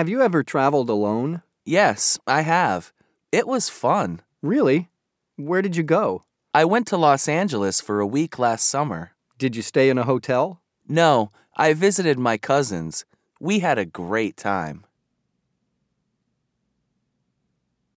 Have you ever traveled alone? Yes, I have. It was fun. Really? Where did you go? I went to Los Angeles for a week last summer. Did you stay in a hotel? No, I visited my cousins. We had a great time.